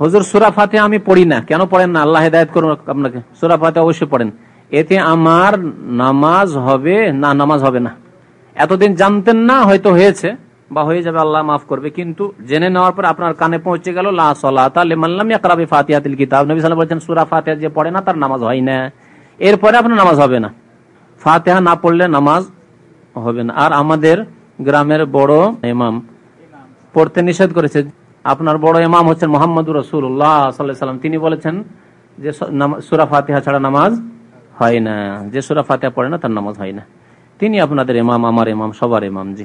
হজুর, সুরা ফাতে আমি পড়ি না। কেন পড়েন না? আল্লাহ হেদায়ত করুন আপনাকে। সুরা ফাতে অবশ্যই পড়েন। এতে আমার নামাজ হবে না, নামাজ হবে না। এতদিন জানতেন না, হয়তো হয়েছে, বা হয়ে যাবে, আল্লাহ মাফ করবে। কিন্তু জেনে নেওয়ার পর আপনার কানে পৌঁছে গেল যে পড়ে না, তার নামাজ হয় না। এরপরে আপনার নামাজ হবে না। ফাতেহা না পড়লে নামাজ হবে না। আর আমাদের গ্রামের বড় ইমাম পড়তে নিষেধ করেছে। আপনার বড় ইমাম হচ্ছেন মোহাম্মদুর রসুল্লাহ সাল্লাম। তিনি বলেছেন যে সুরা ফাতেহা ছাড়া নামাজ হয় না। যে সুরা ফাতেহা পড়ে না, তার নামাজ হয় না। তিনি আপনাদের ইমাম, আমার ইমাম, সবার ইমাম, জি।